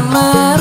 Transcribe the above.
my.